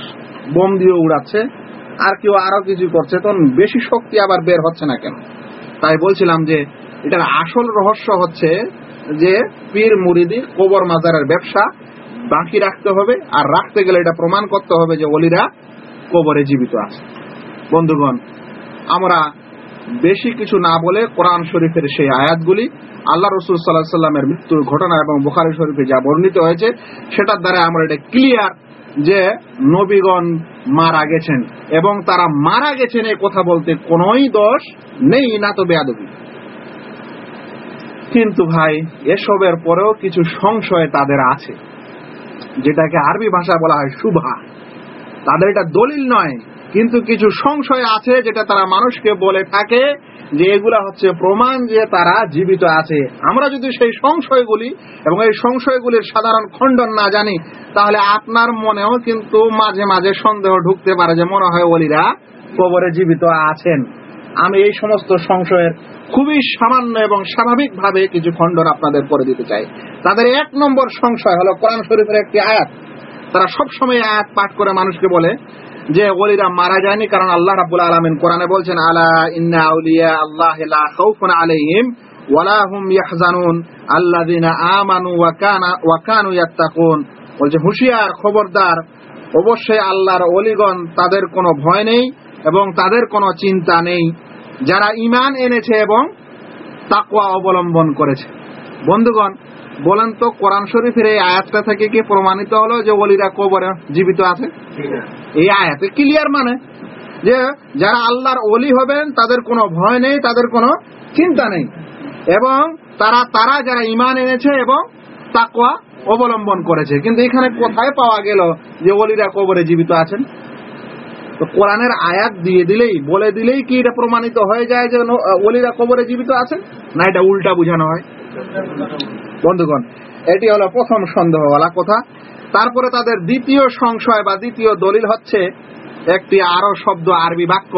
বোম দিয়ে উড়াচ্ছে আর কেউ আরও কিছু করছে, তখন বেশি শক্তি আবার বের হচ্ছে না কেন? তাই বলছিলাম যে, এটার আসল রহস্য হচ্ছে যে, পীর মুরিদি কবর মাজারের ব্যবসা বাকি রাখতে হবে, আর রাখতে গেলে এটা প্রমাণ করতে হবে যে অলিরা কবরে জীবিত আছে। বন্ধুগণ, আমরা বেশি কিছু না বলে কোরআন শরীফের সেই আয়াতগুলি, আল্লাহ রসুল সাল্লাহ সাল্লামের মৃত্যুর ঘটনা এবং বুখারি শরীফে যা বর্ণিত হয়েছে, সেটার দ্বারা আমরা এটা ক্লিয়ার যে নবীগণ মারা গেছেন এবং তারা মারা গেছেন এই কথা বলতে কোনোই দোষ নেই, না তো বেয়াদবি। কিন্তু ভাই, এসবের পরেও কিছু সংশয় তাদের আছে। যেটাকে আরবি ভাষা বলা হয় শুভা। তাদের এটা দলিল নয়। কিন্তু কিছু সংশয় আছে যেটা তারা মানুষকে বলে থাকে, যে এগুলা হচ্ছে প্রমাণ যে তারা জীবিত আছে। আমরা যদি সেই সংশয়গুলি এবং এই সংশয়গুলির সাধারণ খণ্ডন না জানি, তাহলে আপনার মনেও কিন্তু মাঝে মাঝে সন্দেহ ঢুকতে পারে যে মনে হয় ওলিরা কবরে জীবিত আছেন। আমি এই সমস্ত সংশয়ের খুবই সামান্য এবং স্বাভাবিকভাবে কিছু খণ্ডন আপনাদের করে দিতে চাই। তাদের এক নম্বর সংশয় হলো কোরআন শরীফের একটি আয়াত। তারা সবসময় আয়াত পাঠ করে মানুষকে বলে যে ওলিরা মারা যায়নি, কারণ আল্লাহ রাব্বুল আলামিন কোরআনে বলছেন, আলা ইন্না আউলিয়া আল্লাহ খাউফুন ওয়ালা হুম বলছে, হুঁশিয়ার, খবরদার, অবশ্যই আল্লাহর অলিগণ তাদের কোনো ভয় নেই এবং তাদের কোনো চিন্তা নেই। যারা ঈমান এনেছে এবং তাকওয়া অবলম্বন করেছে। বন্ধুগণ বলেন তো, কোরআন শরীফের এই আয়াতটা থেকে কি প্রমাণিত হলো যে ওলিরা কবরে জীবিত আছে? এই আয়াতে ক্লিয়ার মানে যে যারা আল্লাহর অলি হবেন, তাদের কোনো ভয় নেই, তাদের কোনো চিন্তা নেই। এবং তারা তারা যারা ইমান এনেছে এবং তাকওয়া অবলম্বন করেছে। কিন্তু এখানে কোথায় পাওয়া গেল যে অলিরা কবরে জীবিত আছেন? তো কোরআনের আয়াত দিয়ে দিলেই, বলে দিলেই কি এটা প্রমাণিত হয়ে যায় যে অলিরা কবরে জীবিত আছেন? না, এটা উল্টা বুঝানো হয়। বন্ধুগণ, এটি হলো প্রথম সন্দেহওয়ালা কথা। তারপরে তাদের দ্বিতীয় সংশয় বা দ্বিতীয় দলিল হচ্ছে, একটি আরও শব্দ আরবি বাক্য।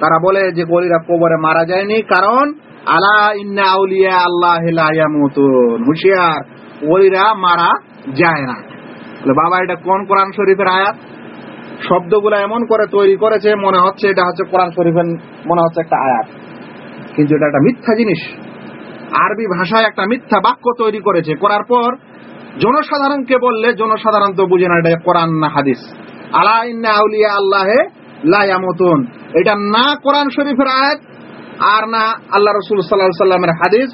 তারা বলে যে গলিরা কবরে মারা যায়নি, কারণ আলা ইন্না আউলিয়া আল্লাহ ইয়ামুতুন। হুশিয়ার ওলিরা মারা যায় না। বাবা, এটা কোন কোরআন শরীফের আয়াত? শব্দগুলো এমন করে তৈরি করেছে, মনে হচ্ছে এটা হচ্ছে কোরআন শরীফের, মনে হচ্ছে একটা আয়াত। কিন্তু এটা একটা মিথ্যা জিনিস। আরবি ভাষায় একটা মিথ্যা বাক্য তৈরি করেছে। করার পর জনসাধারণকে বললে জনসাধারণ তো বুঝে না, এটা কোরআন না হাদিস। আলা ইন্না আল্লাহে লা ইয়ামুতুন। এটা না কোরআন শরীফের আয়াত আর না আল্লাহ রসুল সাল্লাহ সাল্লামের হাদিস,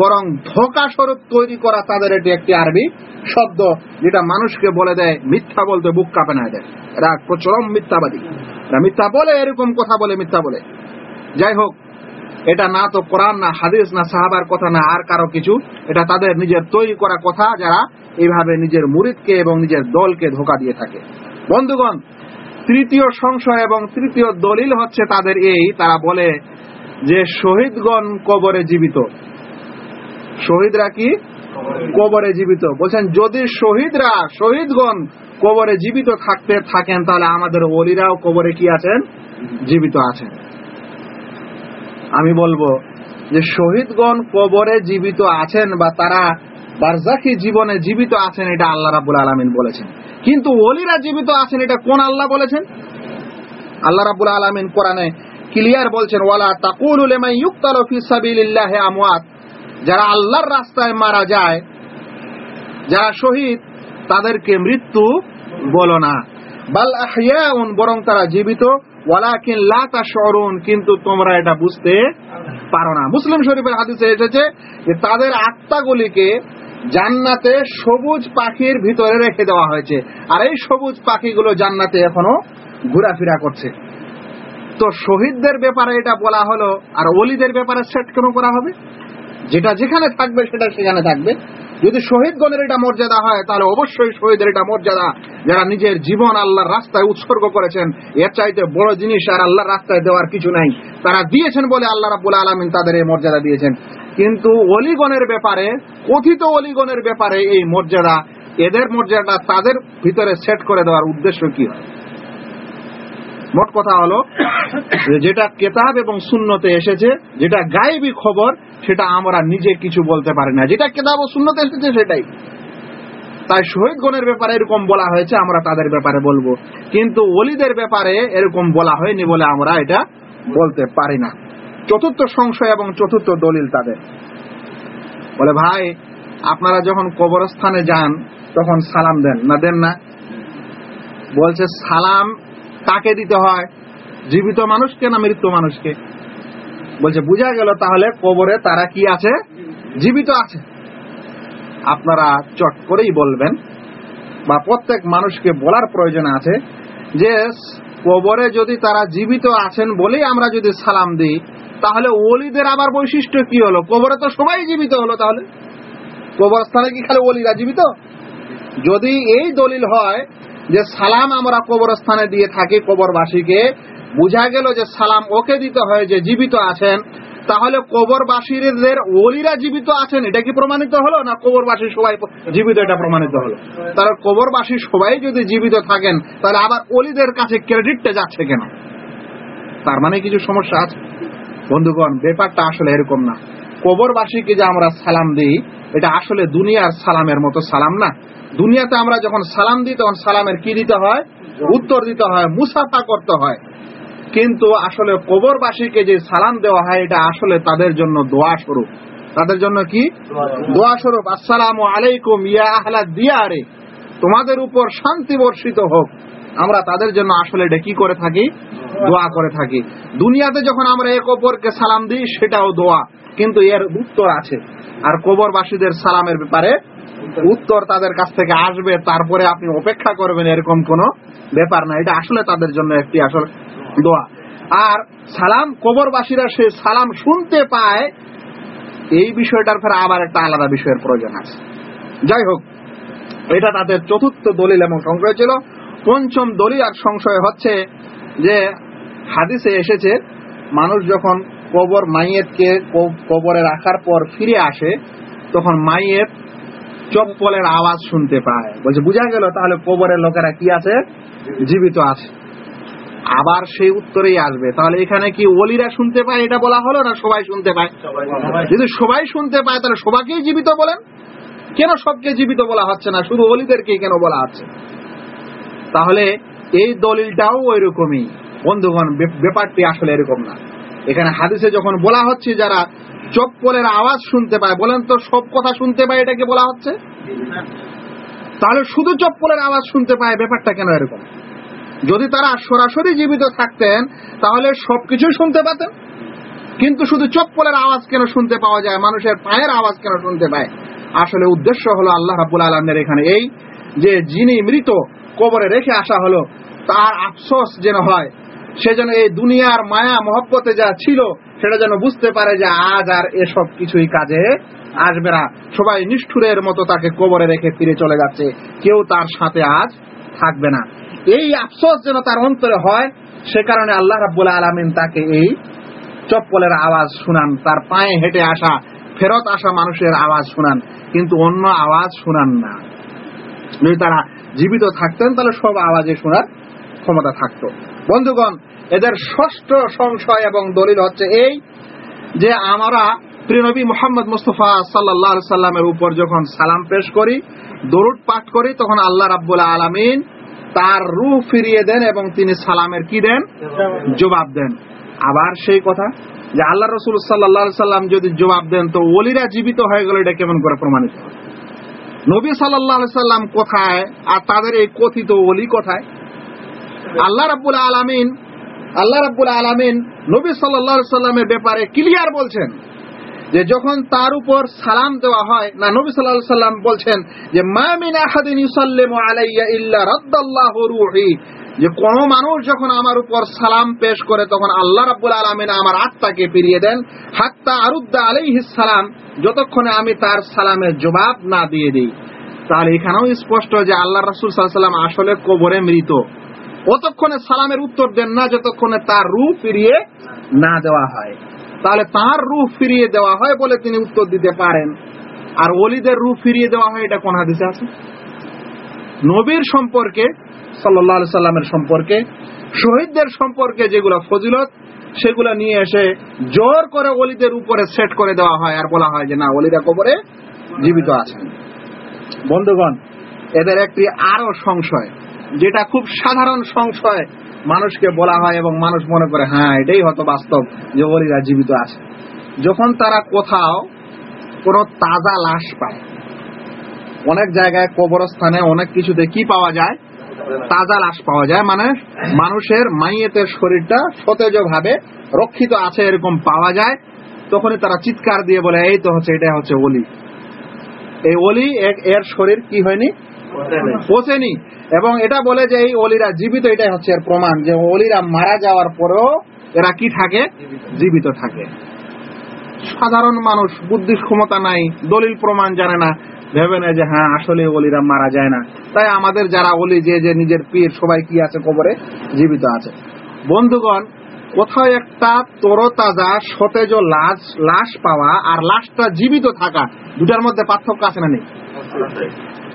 বরং ধোকা স্বরূপ তৈরি করা তাদের এটি একটি আরবি শব্দ, যেটা মানুষকে বলে দেয়, মিথ্যা বলতে বুক কাঁপে না দেয় এরা প্রচরম মিথ্যাবাদী। এরা মিথ্যা বলে, এরকম কথা বলে, মিথ্যা বলে। যাই হোক এটা না তো কোরআন, না হাদিস, না সাহাবার কথা, না আর কারও কিছু। এটা তাদের নিজের তৈরি করা কথা, যারা এইভাবে নিজের মুরিদকে এবং নিজের দলকে ধোকা দিয়ে থাকে। বন্ধুগণ, তৃতীয় সংশয় এবং তৃতীয় দলিল হচ্ছে তাদের এই, তারা বলে যে শহীদগণ কবরে জীবিত। শহীদরা কি? কবরে জীবিত। বলছেন, যদি শহীদরা, শহীদগণ কবরে জীবিত থাকতে থাকেন, তাহলে আমাদের অলিরাও কবরে কি আছেন? জীবিত আছেন। আমি বলব যে শহীদগণ কবরে জীবিত আছেন বা তারা বারজাকি জীবনে জীবিত আছেন, এটা আল্লাহ রাবুল আলমিন বলেছেন। কিন্তু অলিরা জীবিত আছেন, এটা কোন আল্লাহ বলেছেন? আল্লাহ রাবুল আলমিন কোরআনে ক্লিয়ার বলছেন, ওয়ালা তাকুলু ইউক্তালু ফি আমওয়াত। যারা আল্লাহর রাস্তায় মারা যায়, যারা শহীদ, তাদেরকে মৃত্যু বলো না। বাল আহইয়াউন, বরং তারা জীবিত ওয়ালাকিন লা তাশউরুন, কিন্তু তোমরা এটা বুঝতে পারো না। মুসলিম শরীফের হাদিসে এসেছে যে তাদের আত্মাগুলিকে জান্নাতে সবুজ পাখির ভিতরে রেখে দেওয়া হয়েছে। আর এই সবুজ পাখিগুলো জান্নাতে এখনও ঘোরাফেরা করছে। তো শহীদদের ব্যাপারে এটা বলা হলো, আর অলিদের ব্যাপারে সেট কেন করা হবে? যেটা যেখানে থাকবে সেটা সেখানে থাকবে। যদি শহীদগণের এটা মর্যাদা হয়, তাহলে অবশ্যই শহীদের এটা মর্যাদা। যারা নিজের জীবন আল্লাহর রাস্তায় উৎসর্গ করেছেন, এর চাইতে বড় জিনিস আর আল্লাহর রাস্তায় দেওয়ার কিছু নাই। তারা দিয়েছেন বলে আল্লাহ রাবুল আলমিন তাদের এই মর্যাদা দিয়েছেন। কিন্তু অলিগণের ব্যাপারে, কথিত অলিগণের ব্যাপারে এই মর্যাদা, এদের মর্যাদা তাদের ভিতরে সেট করে দেওয়ার উদ্দেশ্য কি? হয় মোট কথা হলো যেটা কেতাব এবং শূন্যতে এসেছে, যেটা গায়েবী খবর সেটা আমরা নিজে কিছু বলতে পারি না। যেটা কেতাব ও শূন্যতে এসেছে সেটাই। তাই শহীদ গণের ব্যাপারে এরকম বলা হয়েছে, আমরা তাদের ব্যাপারে বলব। কিন্তু অলিদের ব্যাপারে এরকম বলা হয়নি বলে আমরা এটা বলতে পারি না। চতুর্থ সংশয় এবং চতুর্থ দলিল তাদের। বলে, ভাই, আপনারা যখন কবরস্থানে যান, তখন সালাম দেন। না দেন না। বলছে, সালাম কাকে দিতে হয়? জীবিত মানুষকে না মৃত্যু মানুষকে? বলছে, বুঝা গেল তাহলে কবরে তারা কি আছে? জীবিত আছে। আপনারা চট করেই বলবেন, বা প্রত্যেক মানুষকে বলার প্রয়োজন আছে যে, কবরে যদি তারা জীবিত আছেন বলেই আমরা যদি সালাম দিই, তাহলে ওলিদের আবার বৈশিষ্ট্য কি হলো? কবরে তো সবাই জীবিত হলো তাহলে। কবরস্থানে কি খালি ওলিরা জীবিত? যদি এই দলিল হয় যে, সালাম আমরা কবরস্থানে দিয়ে থাকি কবরবাসীকে বুঝা গেল যে সালাম ওকে দিতে হয়, যে জীবিত আছেন। তাহলে কবরবাসীদের ওলিরা জীবিত আছেন, এটা কি প্রমাণিত হলো না কবরবাসী সবাই জীবিত, এটা প্রমাণিত হলো? তাহলে কবরবাসী সবাই যদি জীবিত থাকেন, তাহলে আবার অলিদের কাছে ক্রেডিটটা যাচ্ছে কেন? তার মানে কিছু সমস্যা আছে? বন্ধুগণ, ব্যাপারটা আসলে এরকম না। কবরবাসীকে যে আমরা সালাম দিই, এটা আসলে দুনিয়ার সালামের মতো সালাম না। দুনিয়াতে আমরা যখন সালাম দিই, তখন সালামের কি দিতে হয়? উত্তর দিতে হয়, মুসাফা করতে হয়। কিন্তু আসলে কবরবাসীকে যে সালাম দেওয়া হয়, এটা আসলে তাদের জন্য দোয়া স্বরূপ। তাদের জন্য কি? দোয়া স্বরূপ। আসসালামু আলাইকুম ইয়া আহলা দিয়ারে। তোমাদের উপর শান্তি বর্ষিত হোক। আমরা তাদের জন্য আসলে এটা কি করে থাকি? দোয়া করে থাকি। দুনিয়াতে যখন আমরা এক অপরকে সালাম দিই, সেটাও দোয়া। কিন্তু এর উত্তর আছে। আর কবরবাসীদের সালামের ব্যাপারে উত্তর তাদের কাছ থেকে আসবে। তারপরে আপনি অপেক্ষা করবেন, এরকম কোন ব্যাপার না। এটা আসলে তাদের জন্য একটি আসল দোয়া। আর সালাম কবরবাসীরা সে সালাম শুনতে পায়, এই বিষয়টার ফের আবার একটা আলাদা বিষয়ের প্রয়োজন আছে। যাই হোক, এটা তাদের চতুর্থ দলিল এবং সংশয় ছিল। পঞ্চম দলিল আর সংশয় হচ্ছে যে হাদিসে এসেছে, মানুষ যখন কবর মাইয়েতকে কবরে রাখার পর ফিরে আসে, তখন মাইয়েত চপ্পলের আওয়াজ শুনতে পায়। বলছে, বুঝা গেল তাহলে কবরের লোকেরা কি আছে? জীবিত আছে। আবার সেই উত্তরেই আসবে। তাহলে এখানে কি ওলিরা শুনতে পায়? এটা বলা হলো না সবাই শুনতে পায়? যদি সবাই শুনতে পায় তাহলে সবাইকেই জীবিত বলেন? কেন সবকে জীবিত বলা হচ্ছে না? শুধু অলিদেরকে কেন বলা হচ্ছে? তাহলে এই দলিলটাও ওই রকমই বন্ধুগণ ব্যাপারটি আসলে এরকম না। এখানে হাদিসে যখন বলা হচ্ছে যারা চপ্পলের আওয়াজ শুনতে পায় বলেন তো সব কথা শুনতে পায় এটাকে বলা হচ্ছে? তাহলে শুধু চপ্পলের আওয়াজ শুনতে পায় ব্যাপারটা কেন এরকম? যদি তারা সরাসরি জীবিত থাকতেন, তাহলে সবকিছু শুনতে পেতেন। কিন্তু শুধু চপ্পলের আওয়াজ কেন শুনতে পাওয়া যায়, মানুষের পায়ের আওয়াজ কেন শুনতে পায়? আসলে উদ্দেশ্য হলো আল্লাহ রাবুল আলমের এখানে এই যে যিনি মৃত কবরে রেখে আসা হলো, তার আফসোস যেন হয়, সে যেন এই দুনিয়ার মায়া মহব্বতে যা ছিল, সেটা যেন বুঝতে পারে যে আজ আর এসব কিছুই কাজে আসবে না। সবাই নিষ্ঠুরের মতো তাকে কবরে রেখে ফিরে চলে যাচ্ছে। কেউ তার সাথে আজ থাকবে না। এই আফসোস যেন তার অন্তরে হয়, সে কারণে আল্লাহ রাব্বুল আলামিন তাকে এই চপ্পলের আওয়াজ শুনান, তার পায়ে হেঁটে আসা, ফেরত আসা মানুষের আওয়াজ শুনান, কিন্তু অন্য আওয়াজ শুনান না। যদি তারা জীবিত থাকতেন, তাহলে সব আওয়াজে শোনার ক্ষমতা থাকতো। বন্ধুগণ, এদের ষষ্ঠ সংশয় এবং দলিল হচ্ছে এই যে আমরা প্রিয়নবী মোহাম্মদ মুস্তফা সাল্লাহ সাল্লামের উপর যখন সালাম পেশ করি, দরুদ পাঠ করি, তখন আল্লাহ রাব্বুল আলামিন তার রূহ ফিরিয়ে দেন এবং তিনি সালামের কি দেন? জবাব দেন। আবার সেই কথা যে আল্লাহ রসুল সাল্লাহ সাল্লাম যদি জবাব দেন, তো ওলিরা জীবিত হয়ে গেল, এটা কেমন করে প্রমাণিত নবী সাল্লাহ সাল্লাম কোথায় আর তাদের এই কথিত ওলি কোথায়? আল্লাহ রাব্বুল আলামিন, আল্লাহ রাব্বুল আলামিন নবী আলাইহি সাল্লামের ব্যাপারে ক্লিয়ার বলছেন। যে যখন তার উপর সালাম দেওয়া হয়, না, নবী আলাইহি সাল্লাম বলছেন যে, মা মিন আহাদিন ইউসাল্লিমু আলাইয়া ইল্লা রাদ্দাল্লাহু রূহি। যে কোন মানুষ যখন আমার উপর সালাম পেশ করে, তখন আল্লাহ রাব্বুল আলামিন আমার আত্মাকে ফিরিয়ে দেন। হাত্তা আরুদ্দা আলাইহিস সালাম, যতক্ষণে আমি তার সালামের জবাব না দিয়ে দিই। তাহলে এখানেও স্পষ্ট যে আল্লাহ রাসূল আলাইহি সাল্লাম আসলে কবরে মৃত। অতক্ষণে সালামের উত্তর দেন না, যতক্ষণে তার রূহ ফিরিয়ে না দেওয়া হয়। তাহলে তার রূহ ফিরিয়ে দেওয়া হয় বলে তিনি উত্তর দিতে পারেন। আর অলিদের রূহ ফিরিয়ে দেওয়া হয়, এটা কোন হাদিসে আছে? নবীর সম্পর্কে সাল্লাহ সাল্লামের সম্পর্কে, শহীদদের সম্পর্কে যেগুলো ফজিলত, সেগুলো নিয়ে এসে জোর করে অলিদের উপরে সেট করে দেওয়া হয়। আর বলা হয় যে, না অলিরা কবরে জীবিত আছেন বন্ধুগণ, এদের একটি আরও সংশয়, যেটা খুব সাধারণ সংশয় মানুষকে বলা হয় এবং মানুষ মনে করে হ্যাঁ এটাই হয়তো বাস্তব যে অলিরা জীবিত আছে। যখন তারা কোথাও কোনো তাজা লাশ পায় অনেক জায়গায় কবরস্থানে অনেক কিছুতে কি পাওয়া যায়? তাজা লাশ পাওয়া যায়। মানে মানুষের মাইয়েতের শরীরটা সতেজ ভাবে রক্ষিত আছে এরকম পাওয়া যায়। তখনই তারা চিৎকার দিয়ে বলে এই তো হচ্ছে এটা হচ্ছে অলি। এই অলি এক- এর শরীর কি হয়নি? পচেনি। এবং এটা বলে যে এই অলিরা জীবিত, এটাই হচ্ছে এর প্রমাণ যে অলিরা মারা যাওয়ার পরেও এরা কি থাকে? জীবিত থাকে। সাধারণ মানুষ বুদ্ধির ক্ষমতা নাই, দলিল প্রমাণ জানে না, ভেবে নেয় যে হ্যাঁ আসলে অলিরা মারা যায় না। তাই আমাদের যারা অলি, যে যে নিজের পীর, সবাই কি আছে কবরে? জীবিত আছে। বন্ধুগণ, কোথাও একটা তরতাজা, সতেজ লাশ লাশ পাওয়া আর লাশটা জীবিত থাকা, দুটার মধ্যে পার্থক্য আছে না নেই?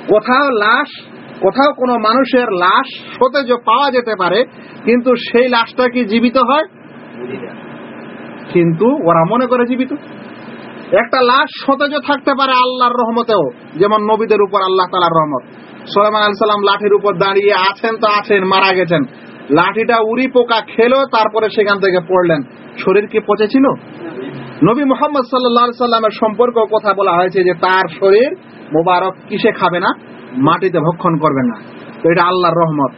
কোথাও লাশ কোথাও কোনো মানুষের লাশ সতেজ পাওয়া যেতে পারে, কিন্তু সেই লাশটা কি জীবিত হয়? কিন্তু ওরা মনে করে জীবিত। একটা লাশ সতেজ থাকতে পারে আল্লাহর রহমতেও, যেমন নবীদের উপর আল্লাহ তালার রহমত। সোলেমান আল সাল্লাম লাঠির উপর দাঁড়িয়ে আছেন তো আছেন, মারা গেছেন। লাঠিটা উড়ি পোকা খেলো, তারপরে সেখান থেকে পড়লেন। শরীর কি পচেছিল নবী মোহাম্মদ সাল্লাহ সাল্লামের সম্পর্ক কথা বলা হয়েছে যে তার শরীর মোবারক কিসে খাবে না? মাটিতে ভক্ষণ করবে না। তো এটা আল্লাহর রহমত।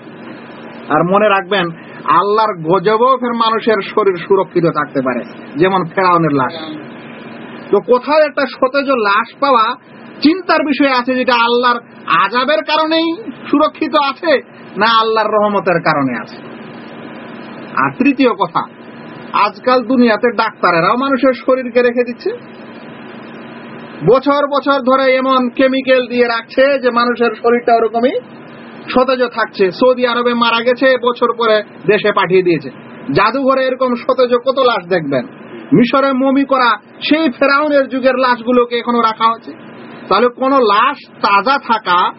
আর মনে রাখবেন, আল্লাহর গজবও ফের মানুষের শরীর সুরক্ষিত থাকতে পারে, যেমন ফেরাউনের লাশ। তো কোথাও একটা সতেজ লাশ পাওয়া চিন্তার বিষয় আছে যেটা আল্লাহর আজাবের কারণেই সুরক্ষিত আছে, না আল্লাহর রহমতের কারণে আছে? আর তৃতীয় কথা, আজকাল দুনিয়াতে ডাক্তারেরাও মানুষের শরীরকে রেখে দিচ্ছে। বছর বছর ধরে এমন কেমিক্যাল দিয়ে রাখছে যে মানুষের শরীরটা ওরকমই সতেজ থাকছে। সৌদি আরবে মারা গেছে, বছর পরে দেশে পাঠিয়ে দিয়েছে। জাদুঘরে এরকম সতেজ কত লাশ দেখবেন? মিশরে মমি করা সেই ফেরাউনের যুগের লাশগুলোকে এখনও রাখা হচ্ছে তাহলে কোন লাশ তাজা থাকা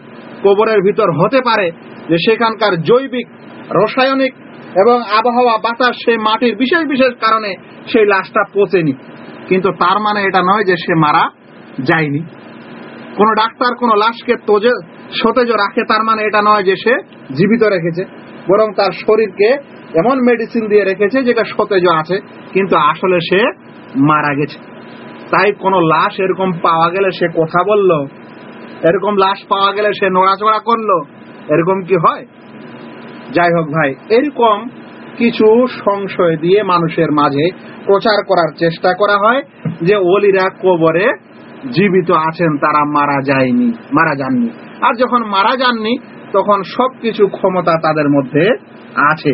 কবরের ভিতর হতে পারে যে সেখানকার জৈবিক, রাসায়নিক এবং আবহাওয়া, বাতাস সেই মাটির বিশেষ বিশেষ কারণে সেই লাশটা পচেনি। কিন্তু তার মানে এটা নয় যে সে মারা যায়নি। কোন ডাক্তার, কোন লাশকে তোজে, সতেজ রাখে, তার মানে এটা নয় যে সে জীবিত রেখেছে, বরং তার শরীরকে এমন মেডিসিন দিয়ে রেখেছে যেটা সতেজ আছে, কিন্তু আসলে সে মারা গেছে। তাই কোন লাশ এরকম পাওয়া গেলে সে কথা বলল, এরকম লাশ পাওয়া গেলে সে নড়াচড়া করল, এরকম কি হয়? যাই হোক ভাই, এরকম কিছু সংশয় দিয়ে মানুষের মাঝে প্রচার করার চেষ্টা করা হয় যে অলিরা কবরে জীবিত আছেন, তারা মারা যায়নি, মারা যাননি। আর যখন মারা যাননি, তখন সবকিছু ক্ষমতা তাদের মধ্যে আছে।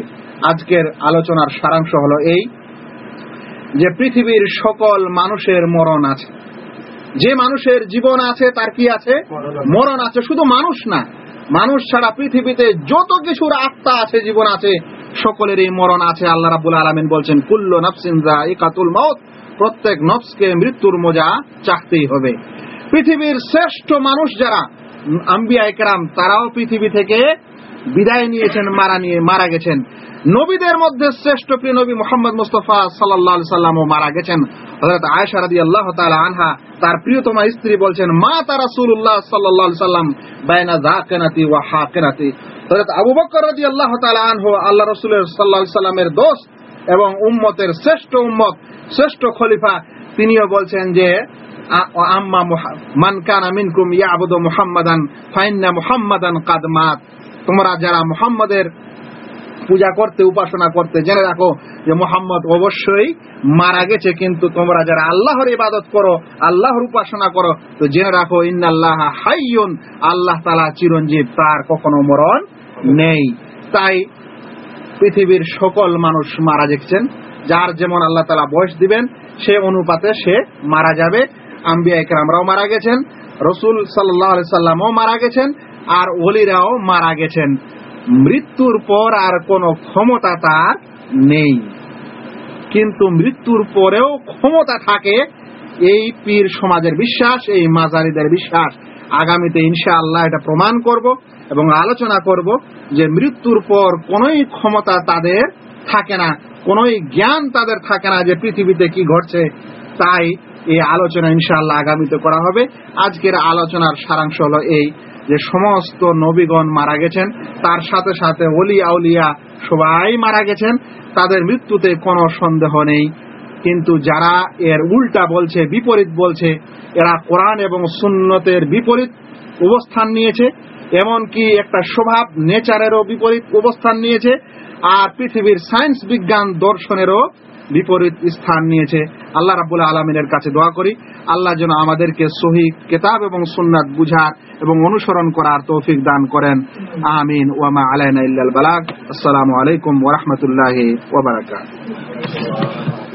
আজকের আলোচনার সারাংশ হলো এই যে পৃথিবীর সকল মানুষের মরণ আছে। যে মানুষের জীবন আছে, তার কি আছে? মরণ আছে। শুধু মানুষ না, মানুষ ছাড়া পৃথিবীতে যত কিছুর আত্মা আছে, জীবন আছে, সকলেরই মরণ আছে। আল্লাহ রাবুল আলমিন বলছেন, কুল্ল নফসিন ইকাতুল মত প্রত্যেক নফসকে মৃত্যুর মজা চাকতেই হবে। পৃথিবীর শ্রেষ্ঠ মানুষ যারা, আম্বিয়া একরাম, তারাও পৃথিবী থেকে বিদায় নিয়েছেন, মারা নিয়ে, মারা গেছেন। নবীদের মধ্যে শ্রেষ্ঠ প্রিয় নবী মোহাম্মদ মুস্তফা সাল্লাহ সাল্লামও মারা গেছেন। হজরত আয়সা রাদি আল্লাহ আনহা তার প্রিয়তমা স্ত্রী বলছেন মা তারা রাসূলুল্লাহ সাল্লাহ সাল্লাম বাইনা দা কেনাতি ওয়া হা কেনাতি হজরত আবু বকর রাদি আল্লাহ আনহু আল্লাহ রসুলের সাল্লাহ সাল্লামের দোস্ত এবং উম্মতের শ্রেষ্ঠ উম্মত, শ্রেষ্ঠ খলিফা, তিনিও বলছেন যে আম্মা মান কানা মিনকুম ইয়াবুদু মুহাম্মাদান, ফাইন্না মুহাম্মাদান কাদ মাত। তোমরা যারা মুহাম্মাদের পূজা করতে, উপাসনা করতে জেনে রাখো যে মোহাম্মদ অবশ্যই মারা গেছে, কিন্তু তোমরা যারা আল্লাহর ইবাদত করো, আল্লাহর উপাসনা করো, তো জেনে রাখো, ইন্নাল্লাহ হাইয়ুন, আল্লাহ তালা চিরঞ্জীব, তার কখনো মরণ নেই। তাই পৃথিবীর সকল মানুষ মারা গেছেন। যার যেমন আল্লাহ তালা বয়স দিবেন, সে অনুপাতে সে মারা যাবে। আম্বিয়া একরামরাও মারা গেছেন, রসুল সাল্লাহ সাল্লামও মারা গেছেন, আর ওলিরাও মারা গেছেন। মৃত্যুর পর আর কোনো ক্ষমতা তার নেই। কিন্তু মৃত্যুর পরেও ক্ষমতা থাকে এই পীর সমাজের বিশ্বাস, এই মাজারিদের বিশ্বাস। আগামীতে ইনশা আল্লাহ এটা প্রমাণ করব এবং আলোচনা করব যে মৃত্যুর পর কোনোই ক্ষমতা তাদের থাকে না, কোনোই জ্ঞান তাদের থাকে না যে পৃথিবীতে কি ঘটছে। তাই এই আলোচনা ইনশাআল্লাহ আগামীতে করা হবে। আজকের আলোচনার সারাংশ হলো এই যে সমস্ত নবীগণ মারা গেছেন, তার সাথে সাথে অলি আউলিয়া সবাই মারা গেছেন। তাদের মৃত্যুতে কোনো সন্দেহ নেই। কিন্তু যারা এর উল্টা বলছে, বিপরীত বলছে, এরা কোরআন এবং সুন্নতের বিপরীত অবস্থান নিয়েছে, এমনকি একটা স্বভাব নেচারেরও বিপরীত অবস্থান নিয়েছে, আর পৃথিবীর সায়েন্স বিজ্ঞান দর্শনেরও বিপরীত স্থান নিয়েছে। আল্লাহ রাবুল আলমিনের কাছে দোয়া করি, আল্লাহ যেন আমাদেরকে সহি কেতাব এবং সুন্নাত বুঝার এবং অনুসরণ করার তৌফিক দান করেন। আমিন। ওয়ামা আলাইনা ইল্লাল বালাগ। আসসালামু আলাইকুম ওয়া রাহমাতুল্লাহি ওয়া বারাকাতুহু।